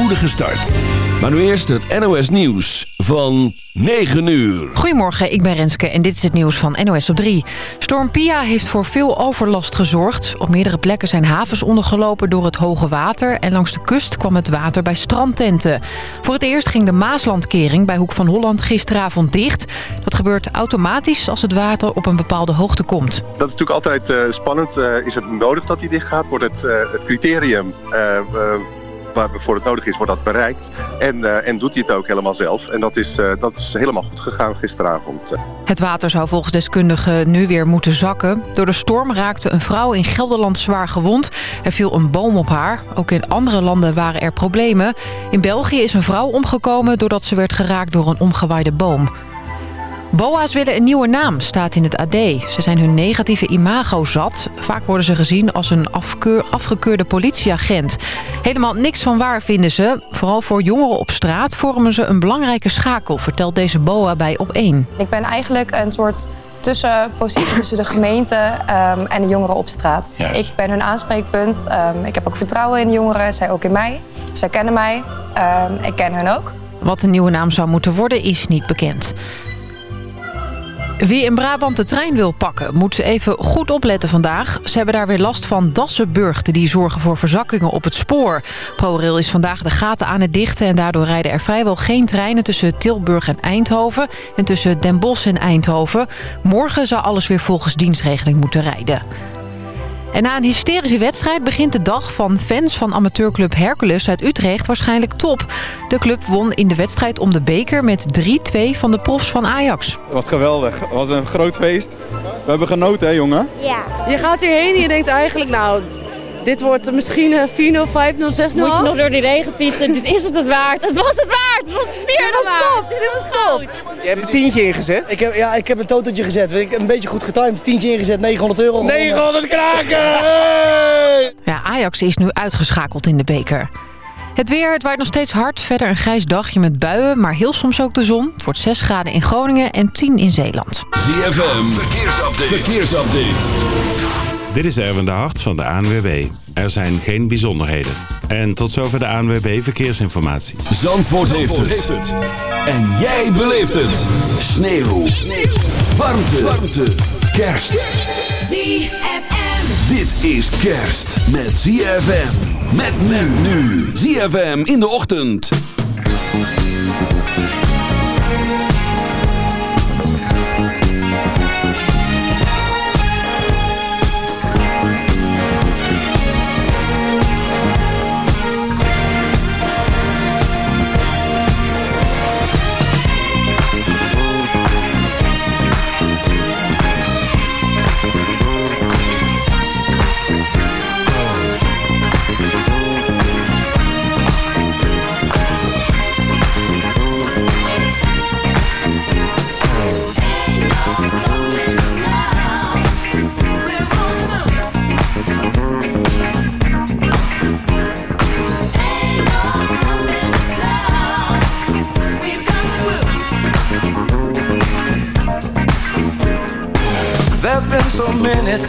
spoedige start. Maar nu eerst het NOS Nieuws van 9 uur. Goedemorgen, ik ben Renske en dit is het nieuws van NOS op 3. Storm Pia heeft voor veel overlast gezorgd. Op meerdere plekken zijn havens ondergelopen door het hoge water... en langs de kust kwam het water bij strandtenten. Voor het eerst ging de Maaslandkering bij Hoek van Holland gisteravond dicht. Dat gebeurt automatisch als het water op een bepaalde hoogte komt. Dat is natuurlijk altijd uh, spannend. Uh, is het nodig dat die dicht gaat? Wordt het, uh, het criterium waarvoor het nodig is, wordt dat bereikt. En, uh, en doet hij het ook helemaal zelf. En dat is, uh, dat is helemaal goed gegaan gisteravond. Het water zou volgens deskundigen nu weer moeten zakken. Door de storm raakte een vrouw in Gelderland zwaar gewond. Er viel een boom op haar. Ook in andere landen waren er problemen. In België is een vrouw omgekomen doordat ze werd geraakt door een omgewaaide boom. BOA's willen een nieuwe naam, staat in het AD. Ze zijn hun negatieve imago zat. Vaak worden ze gezien als een afkeur, afgekeurde politieagent. Helemaal niks van waar vinden ze. Vooral voor jongeren op straat vormen ze een belangrijke schakel... vertelt deze BOA bij Op1. Ik ben eigenlijk een soort tussenpositie tussen de gemeente um, en de jongeren op straat. Ik ben hun aanspreekpunt. Um, ik heb ook vertrouwen in de jongeren, zij ook in mij. Zij kennen mij, um, ik ken hen ook. Wat de nieuwe naam zou moeten worden is niet bekend. Wie in Brabant de trein wil pakken, moet even goed opletten vandaag. Ze hebben daar weer last van dassenburgten die zorgen voor verzakkingen op het spoor. ProRail is vandaag de gaten aan het dichten... en daardoor rijden er vrijwel geen treinen tussen Tilburg en Eindhoven... en tussen Den Bosch en Eindhoven. Morgen zou alles weer volgens dienstregeling moeten rijden. En na een hysterische wedstrijd begint de dag van fans van amateurclub Hercules uit Utrecht waarschijnlijk top. De club won in de wedstrijd om de beker met 3-2 van de profs van Ajax. Het was geweldig. Het was een groot feest. We hebben genoten, hè jongen? Ja. Je gaat hierheen en je denkt eigenlijk, nou, dit wordt misschien 4-0, 5-0, 6-0. Moet je nog door die regen fietsen. Dit is het het waard. Het was het waard. Het was meer dit was top. Dit was top. Je hebt een tientje ingezet? Ik heb, ja, ik heb een toteltje gezet. Ik heb een beetje goed getimed. Tientje ingezet, 900 euro. 900 kraken! Hey! Ja, Ajax is nu uitgeschakeld in de beker. Het weer, het waait nog steeds hard. Verder een grijs dagje met buien, maar heel soms ook de zon. Het wordt 6 graden in Groningen en 10 in Zeeland. ZFM, verkeersupdate. verkeersupdate. Dit is Erwin de Hart van de ANWB. Er zijn geen bijzonderheden. En tot zover de ANWB Verkeersinformatie. Zandvoort, Zandvoort heeft, het. heeft, het. En jij beleeft het. Sneeuw. Sneeuw. Warmte. Warmte. Kerst. ZFM. Dit is kerst met ZFM. Met men nu. ZFM in de ochtend.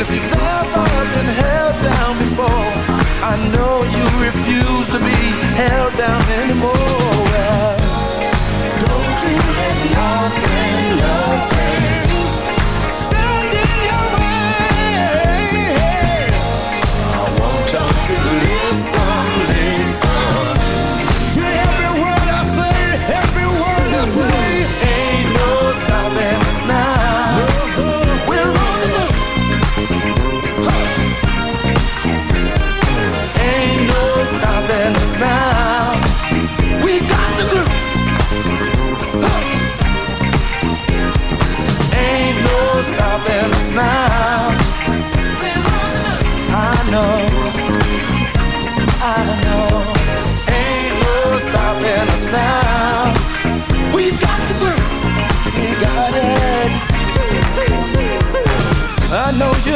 If you've ever been held down before, I know you refuse to be held down anymore. Don't let nothing, nothing stand in your way. I want you to listen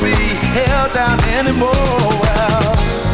be held down anymore. Well,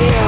Yeah.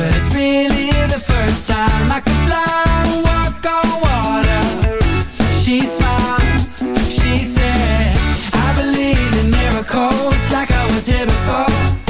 But it's really the first time I can fly walk on water. She smiled, she said, I believe in miracles like I was here before.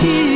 que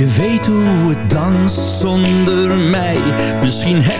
Je weten hoe het danst zonder mij? Misschien heb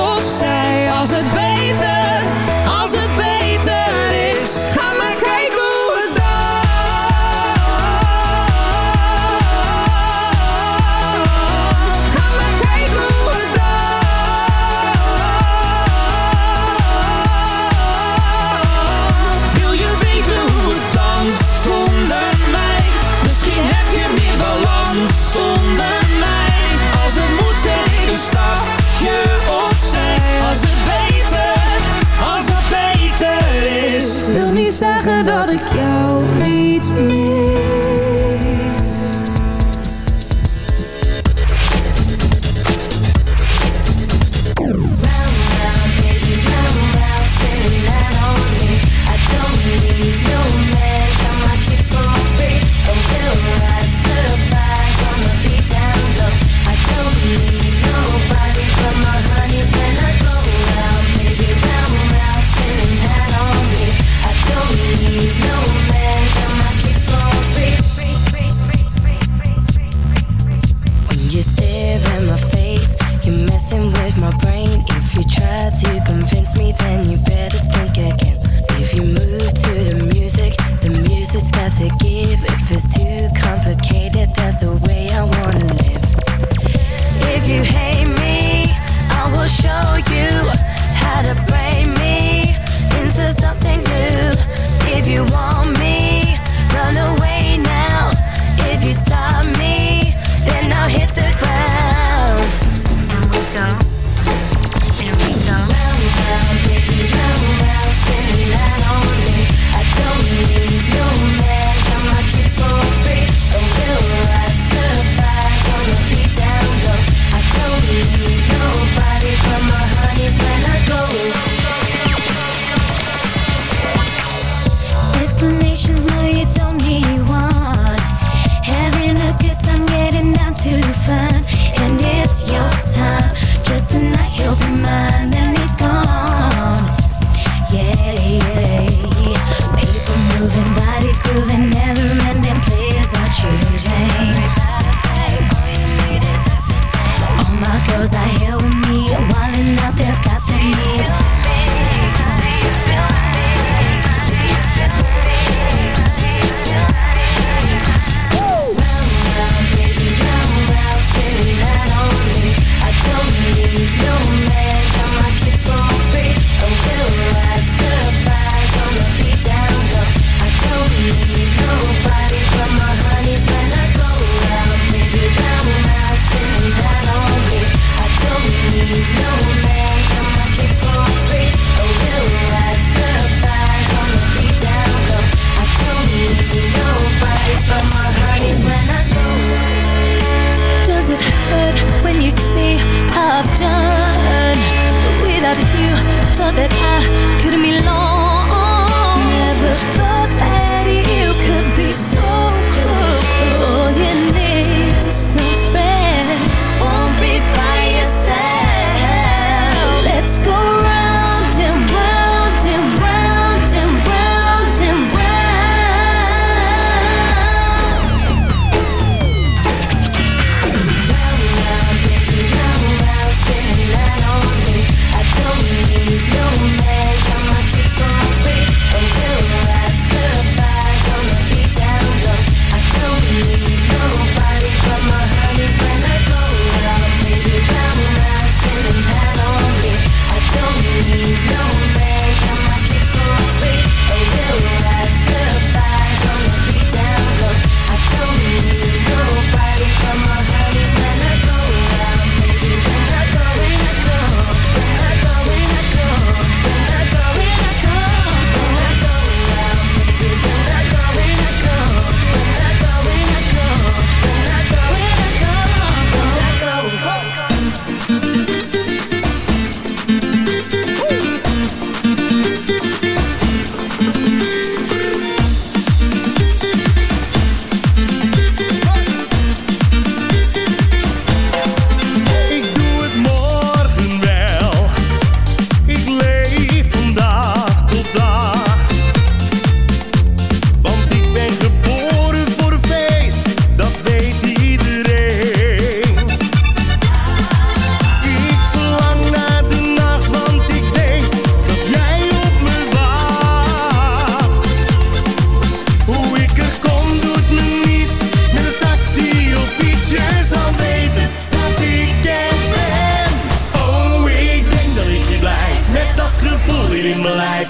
in mijn lijf.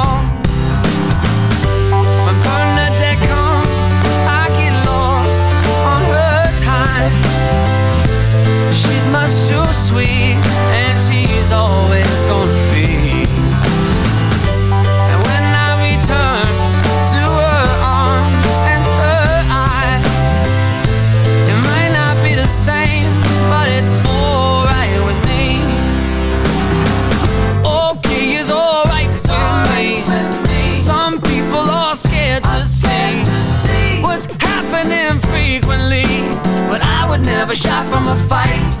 from a fight.